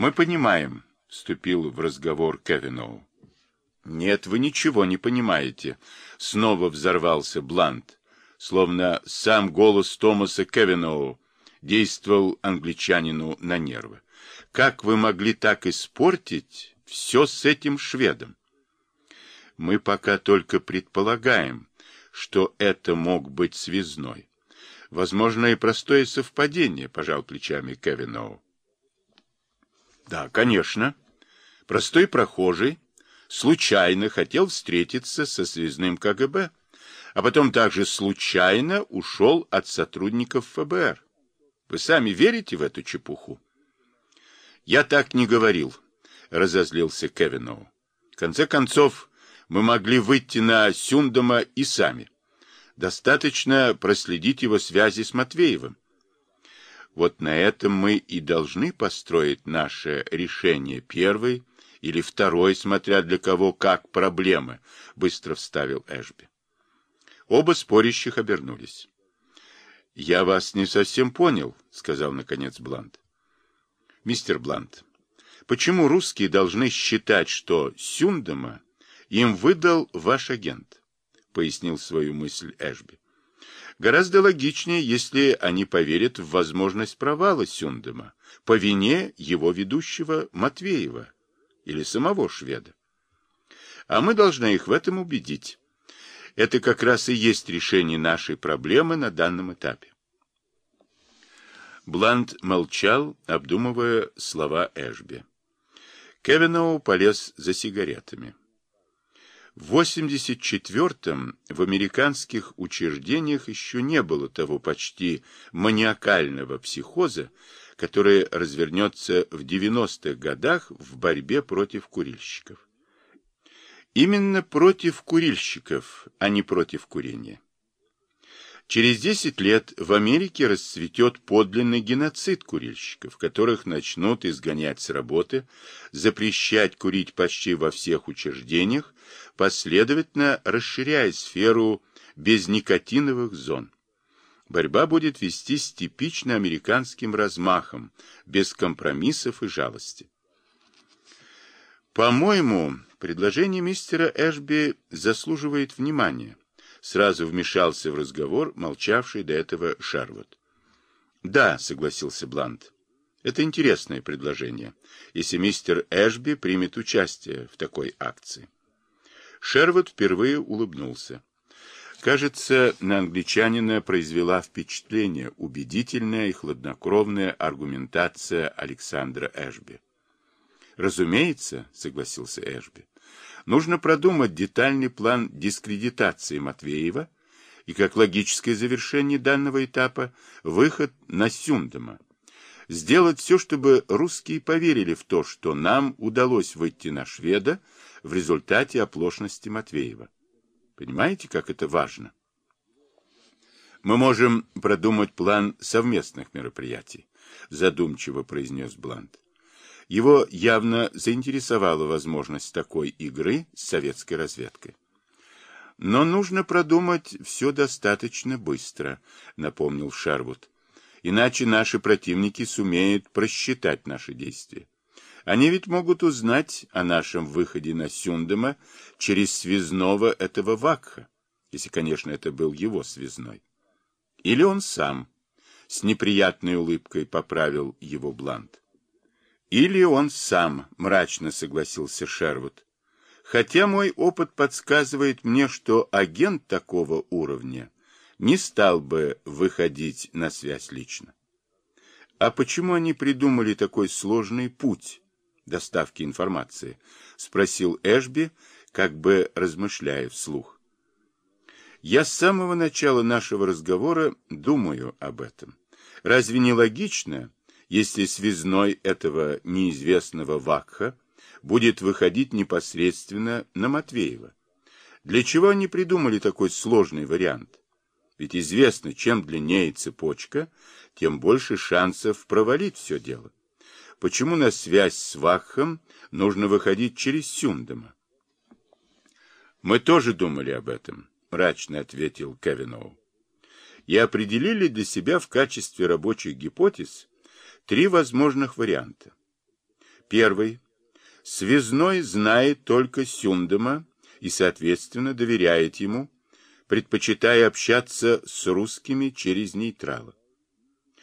Мы понимаем, вступил в разговор Кевиноу. Нет, вы ничего не понимаете, снова взорвался Блант, словно сам голос Томаса Кевиноу действовал англичанину на нервы. Как вы могли так испортить все с этим шведом? Мы пока только предполагаем, что это мог быть связной. Возможно, и простое совпадение, пожал плечами Кевиноу. Да, конечно. Простой прохожий случайно хотел встретиться со связным КГБ, а потом также случайно ушел от сотрудников ФБР. Вы сами верите в эту чепуху? Я так не говорил, разозлился Кевиноу. В конце концов, мы могли выйти на Сюндома и сами. Достаточно проследить его связи с Матвеевым. Вот на этом мы и должны построить наше решение первой или второй, смотря для кого как проблемы, быстро вставил Эшби. Оба спорящих обернулись. Я вас не совсем понял, сказал наконец Блант. Мистер Блант, почему русские должны считать, что Сюндема им выдал ваш агент? — пояснил свою мысль Эшби. Гораздо логичнее, если они поверят в возможность провала Сюндема по вине его ведущего Матвеева или самого шведа. А мы должны их в этом убедить. Это как раз и есть решение нашей проблемы на данном этапе. Блант молчал, обдумывая слова Эшби. Кевиноу полез за сигаретами. В 84-м в американских учреждениях еще не было того почти маниакального психоза, который развернется в 90-х годах в борьбе против курильщиков. Именно против курильщиков, а не против курения. Через 10 лет в Америке расцветет подлинный геноцид курильщиков, которых начнут изгонять с работы, запрещать курить почти во всех учреждениях, последовательно расширяя сферу безникотиновых зон. Борьба будет вестись типично американским размахом, без компромиссов и жалости. По-моему, предложение мистера Эшби заслуживает внимания сразу вмешался в разговор молчавший до этого Шарвуд. «Да», — согласился Блант, — «это интересное предложение, если мистер Эшби примет участие в такой акции». Шервуд впервые улыбнулся. Кажется, на англичанина произвела впечатление убедительная и хладнокровная аргументация Александра Эшби. «Разумеется», — согласился Эшби. Нужно продумать детальный план дискредитации Матвеева и, как логическое завершение данного этапа, выход на Сюндема. Сделать все, чтобы русские поверили в то, что нам удалось выйти на шведа в результате оплошности Матвеева. Понимаете, как это важно? Мы можем продумать план совместных мероприятий, задумчиво произнес Блант. Его явно заинтересовала возможность такой игры с советской разведкой. Но нужно продумать все достаточно быстро, напомнил Шарвуд. Иначе наши противники сумеют просчитать наши действия. Они ведь могут узнать о нашем выходе на Сюндема через связного этого Вакха, если, конечно, это был его связной. Или он сам, с неприятной улыбкой поправил его Блант. Или он сам, мрачно согласился Шервуд. Хотя мой опыт подсказывает мне, что агент такого уровня не стал бы выходить на связь лично. А почему они придумали такой сложный путь доставки информации? Спросил Эшби, как бы размышляя вслух. Я с самого начала нашего разговора думаю об этом. Разве не логично, если связной этого неизвестного Вакха будет выходить непосредственно на Матвеева. Для чего они придумали такой сложный вариант? Ведь известно, чем длиннее цепочка, тем больше шансов провалить все дело. Почему на связь с Вакхом нужно выходить через Сюндема? Мы тоже думали об этом, мрачно ответил Кевиноу. И определили для себя в качестве рабочих гипотез три возможных варианта. Первый. Связной знает только Сюндема и, соответственно, доверяет ему, предпочитая общаться с русскими через нейтралов.